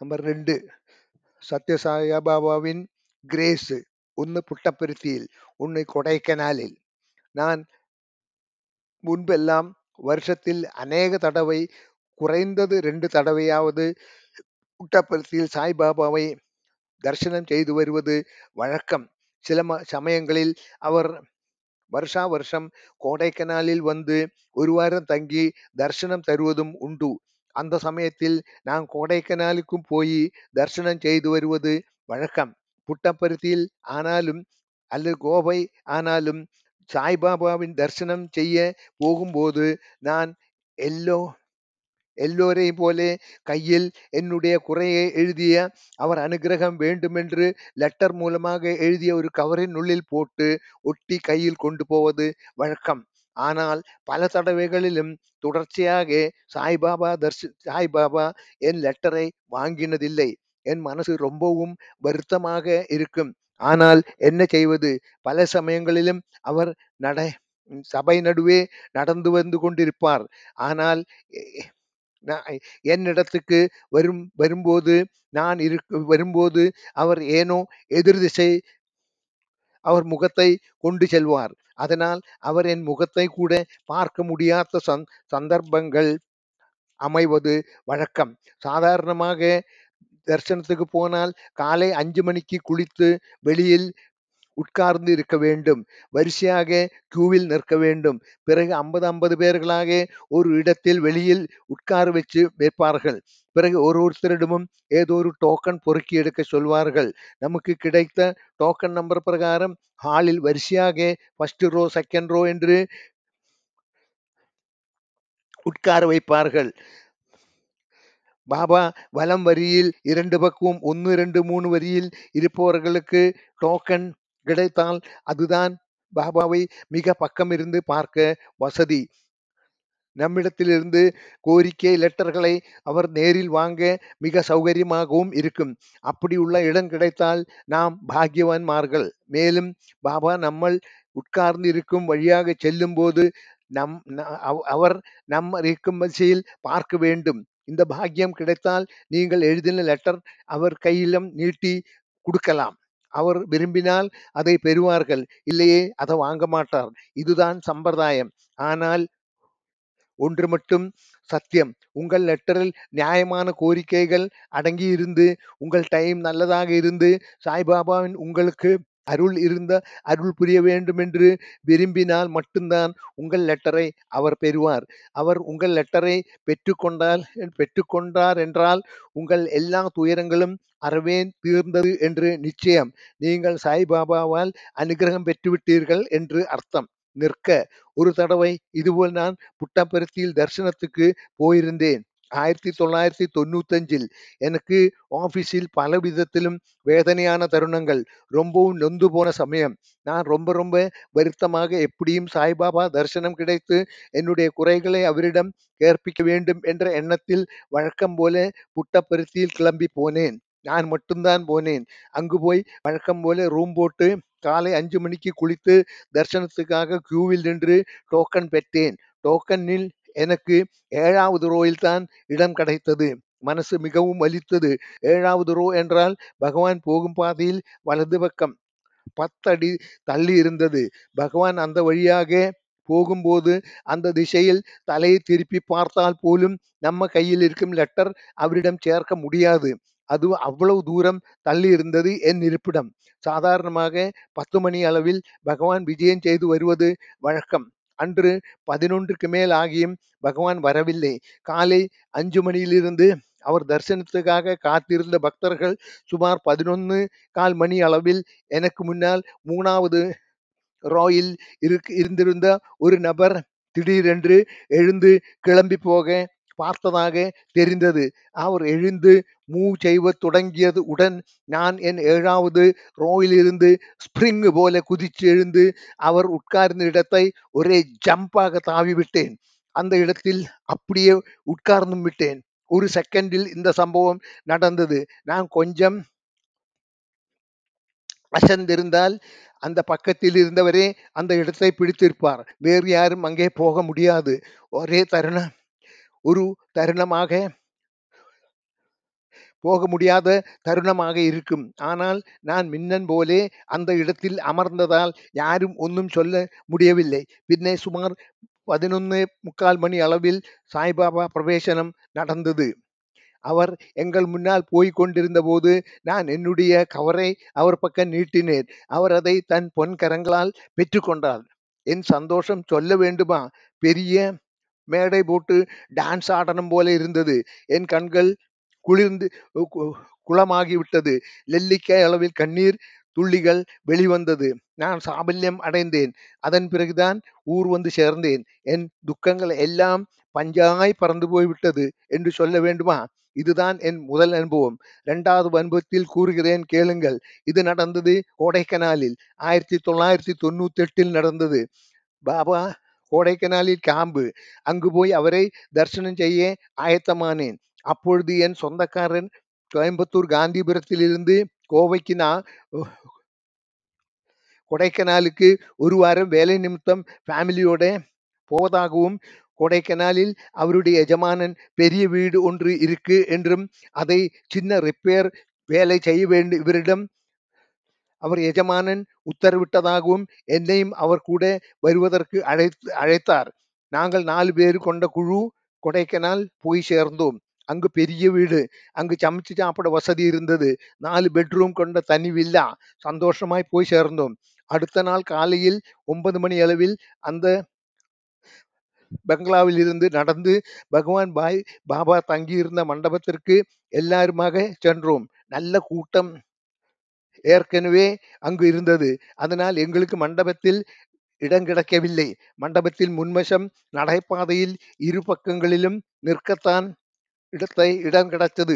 Number ரெண்டு சத்யசாயபாபாவின் grace ஒன்று புட்டப்பருத்தியில் ஒன்று கொடைக்கனாலில் நான் முன்பெல்லாம் வருஷத்தில் அநேக தடவை குறைந்தது ரெண்டு தடவையாவது புட்டப்பருத்தியில் சாய்பாபாவை தரிசனம் செய்து வருவது வழக்கம் சில சமயங்களில் அவர் வருஷா வருஷம் கோடைக்கனாலில் வந்து ஒரு வாரம் தங்கி தரிசனம் தருவதும் உண்டு அந்த சமயத்தில் நான் கோடைக்கனாலுக்கும் போய் தரிசனம் செய்து வருவது வழக்கம். புட்டப்பருத்தியில் ஆனாலும் அல்லது கோவை ஆனாலும் சாய்பாபாவின் தரிசனம் செய்ய போகும்போது நான் எல்லோ எல்லோரையும் போலே கையில் என்னுடைய குறையை எழுதிய அவர் அனுகிரகம் வேண்டுமென்று லெட்டர் மூலமாக எழுதிய ஒரு கவரின் உள்ளில் போட்டு ஒட்டி கையில் கொண்டு போவது வழக்கம். ஆனால் பல தடவைகளிலும் தொடர்ச்சியாக சாய்பாபா தர்சி சாய்பாபா என் லெட்டரை வாங்கினதில்லை. என் மனசு ரொம்பவும் வருத்தமாக இருக்கும். ஆனால் என்ன செய்வது? பல சமயங்களிலும் அவர் நட சபை நடுவே நடந்து வந்து கொண்டிருப்பார். ஆனால் எ- நான் என்னிடத்துக்கு வரும் வரும்போது நான் இருக்கு வரும்போது அவர் ஏனோ எதிர் திசை அவர் முகத்தை கொண்டு செல்வார். அதனால் அவர் என் முகத்தை கூட பார்க்க முடியாத சந் சந்தர்ப்பங்கள் அமைவது வழக்கம். சாதாரணமாக தரிசனத்துக்கு போனால் காலை அஞ்சு மணிக்கு குளித்து வெளியில் உட்கார்ந்து இருக்க வேண்டும். வரிசையாக கியூவில் நிற்க வேண்டும். பிறகு ஐம்பது ஐம்பது பேர்களாக ஒரு இடத்தில் வெளியில் உட்கார வச்சு வைப்பார்கள் பிறகு ஒரு ஒருத்தரிடமும் ஏதோ ஒரு டோக்கன் பொறுக்கி எடுக்க சொல்வார்கள். நமக்கு கிடைத்த டோக்கன் நம்பர் பிரகாரம் ஹாலில் வரிசையாக ஃபர்ஸ்ட் ரோ செகண்ட் ரோ என்று உட்கார வைப்பார்கள். பாபா வலம் வரியில் இரண்டு பக்கமும் ஒன்று ரெண்டு மூணு வரியில் இருப்பவர்களுக்கு டோக்கன் கிடைத்தால் அதுதான் பாபாவை மிக பக்கம் இருந்து பார்க்க வசதி. நம்மிடத்திலிருந்து கோரிக்கை லெட்டர்களை அவர் நேரில் வாங்க மிக சௌகரியமாகவும் இருக்கும். அப்படி உள்ள இடம் கிடைத்தால் நாம் பாக்கியவான்மார்கள். மேலும் பாபா நம்மள் உட்கார்ந்து இருக்கும் வழியாக செல்லும் போது நம் அவர் நம் இருக்கும் திசையில் பார்க்க வேண்டும். இந்த பாக்கியம் கிடைத்தால் நீங்கள் எழுதின லெட்டர் அவர் கையிலும் நீட்டி கொடுக்கலாம். அவர் விரும்பினால் அதை பெறுவார்கள். இல்லையே அதை வாங்க மாட்டார். இதுதான் சம்பிரதாயம். ஆனால் ஒன்று மட்டும் சத்தியம். உங்கள் லெட்டரில் நியாயமான கோரிக்கைகள் அடங்கி இருந்து உங்கள் டைம் நல்லதாக இருந்து சாய்பாபாவின் உங்களுக்கு அருள் இருந்த அருள் புரிய வேண்டும் என்று விரும்பினால் மட்டும்தான் உங்கள் லெட்டரை அவர் பெறுவார். அவர் உங்கள் லெட்டரை பெற்றுக்கொண்டால் பெற்றுக்கொண்டார் என்றால் உங்கள் எல்லா துயரங்களும் அறவே தீர்ந்தது என்று நிச்சயம். நீங்கள் சாய்பாபாவால் அனுகிரகம் பெற்றுவிட்டீர்கள் என்று அர்த்தம். நிற்க ஒரு தடவை இதுபோல் நான் புட்டப்பருத்தியில் தரிசனத்துக்கு போயிருந்தேன். ஆயிரத்தி தொள்ளாயிரத்தி தொண்ணூத்தஞ்சில் எனக்கு ஆபீஸில் பல விதத்திலும் வேதனையான தருணங்கள். ரொம்பவும் நொந்து போன சமயம். நான் ரொம்ப ரொம்ப வருத்தமாக எப்படியும் சாய்பாபா தரிசனம் கிடைத்து என்னுடைய குறைகளை அவரிடம் கேட்பிக்க வேண்டும் என்ற எண்ணத்தில் வழக்கம் போல புட்டப்பருத்தியில் கிளம்பி போனேன். நான் மட்டும்தான் போனேன். அங்கு போய் வழக்கம் போல ரூம் போட்டு காலை அஞ்சு மணிக்கு குளித்து தரிசனத்துக்காக கியூவில் நின்று டோக்கன் பெற்றேன். டோக்கனில் எனக்கு ஏழாவது ரோயில் தான் இடம் கிடைத்தது. மனசு மிகவும் வலித்தது. ஏழாவது ரோ என்றால் பகவான் போகும் பாதையில் வலது பக்கம். பத்தடி தள்ளி இருந்தது. பகவான் அந்த வழியாக போகும்போது அந்த திசையில் தலையை திருப்பி பார்த்தால் போலும் நம்ம கையில் இருக்கும் லெட்டர் அவரிடம் சேர்க்க முடியாது. அது அவ்வளவு தூரம் தள்ளி இருந்தது என் இருப்பிடம். சாதாரணமாக பத்து மணி அளவில் பகவான் விஜயம் செய்து வருவது வழக்கம். அன்று பதினொன்றுக்கு மேல் ஆகியும் பகவான் வரவில்லை. காலை அஞ்சு மணியிலிருந்து அவர் தரிசனத்துக்காக காத்திருந்த பக்தர்கள் சுமார் பதினொன்று கால் மணி அளவில் எனக்கு முன்னால் மூணாவது ராயில் இருக்கு இருந்திருந்த ஒரு நபர் திடீரென்று எழுந்து கிளம்பி போக பார்த்ததாக தெரிந்தது. அவர் எழுந்து மூவ் செய்வ தொடங்கியது உடன் நான் என் ஏழாவது ரோயிலிருந்து ஸ்பிரிங் போல குதிச்சு எழுந்து அவர் உட்கார்ந்த இடத்தை ஒரே ஜம்பாக தாவி விட்டேன் அந்த இடத்தில் அப்படியே உட்கார்ந்தும் விட்டேன். ஒரு செகண்டில் இந்த சம்பவம் நடந்தது. நான் கொஞ்சம் அசந்திருந்தால் அந்த பக்கத்தில் இருந்தவரே அந்த இடத்தை பிடித்திருப்பார். வேறு யாரும் அங்கே போக முடியாது. ஒரே தருணம் ஒரு தருணமாக போக முடியாத தருணமாக இருக்கும். ஆனால் நான் மின்னன் போலே அந்த இடத்தில் அமர்ந்ததால் யாரும் ஒன்றும் சொல்ல முடியவில்லை. பின்னே சுமார் பதினொன்னு முக்கால் மணி அளவில் சாய்பாபா பிரவேசனம் நடந்தது. அவர் எங்கள் முன்னால் போய்க் கொண்டிருந்த போது நான் என்னுடைய கவரை அவர் பக்கம் நீட்டினேன். அவர் அதை தன் பொன் கரங்களால் பெற்றுக்கொண்டார் என் சந்தோஷம் சொல்ல வேண்டுமா? பெரிய மேடை போட்டு டான்ஸ் ஆடணும் போல இருந்தது. என் கண்கள் குளிர்ந்து கு- குளமாகிவிட்டது. நெல்லிக்காய் அளவில் கண்ணீர் துள்ளிகள் வெளிவந்தது. நான் சாபல்யம் அடைந்தேன். அதன் பிறகுதான் ஊர் வந்து சேர்ந்தேன். என் துக்கங்கள் எல்லாம் பஞ்சாய் பறந்து போய்விட்டது என்று சொல்ல வேண்டுமா? இதுதான் என் முதல் அனுபவம். இரண்டாவது அனுபவத்தில் கூறுகிறேன் கேளுங்கள். இது நடந்தது கோடைக்கனாலில். ஆயிரத்தி தொள்ளாயிரத்தி தொண்ணூத்தி எட்டில் நடந்தது. பாபா கோடைக்கனாலில் கேம்பு. அங்கு போய் அவரை தரிசனம் செய்ய ஆயத்தமானேன். அப்பொழுது என் சொந்தக்காரன் கோயம்புத்தூர் காந்திபுரத்திலிருந்து கோவைக்கு நான் கொடைக்கனாலுக்கு ஒரு வாரம் வேலை நிமித்தம் ஃபேமிலியோட போவதாகவும் கொடைக்கனாலில் அவருடைய எஜமானன் பெரிய வீடு ஒன்று இருக்கு என்றும் அதை சின்ன ரிப்பேர் வேலை செய்ய வேண்டும் இவரிடம் அவர் எஜமானன் உத்தரவிட்டதாகவும் என்னையும் அவர் கூட வருவதற்கு அழைத்து அழைத்தார். நாங்கள் நாலு பேர் கொண்ட குழு கொடைக்கனால் போய் சேர்ந்தோம். அங்கு பெரிய வீடு. அங்கு சமைச்சு சாப்பிட வசதி இருந்தது. நாலு பெட்ரூம் கொண்ட தனி வில்லா சந்தோஷமாய் போய் சேர்ந்தோம். அடுத்த நாள் காலையில் ஒன்பது மணி அளவில் அந்த பங்களாவில் இருந்து நடந்து பகவான் பாய் பாபா தங்கியிருந்த மண்டபத்திற்கு எல்லாருமாக சென்றோம். நல்ல கூட்டம் ஏற்கனவே அங்கு இருந்தது. அதனால் எங்களுக்கு மண்டபத்தில் இடம் கிடைக்கவில்லை. மண்டபத்தில் முன்வசம் நடைபாதையில் இரு பக்கங்களிலும் நிற்கத்தான் இடத்தை இடம் கிடைத்தது.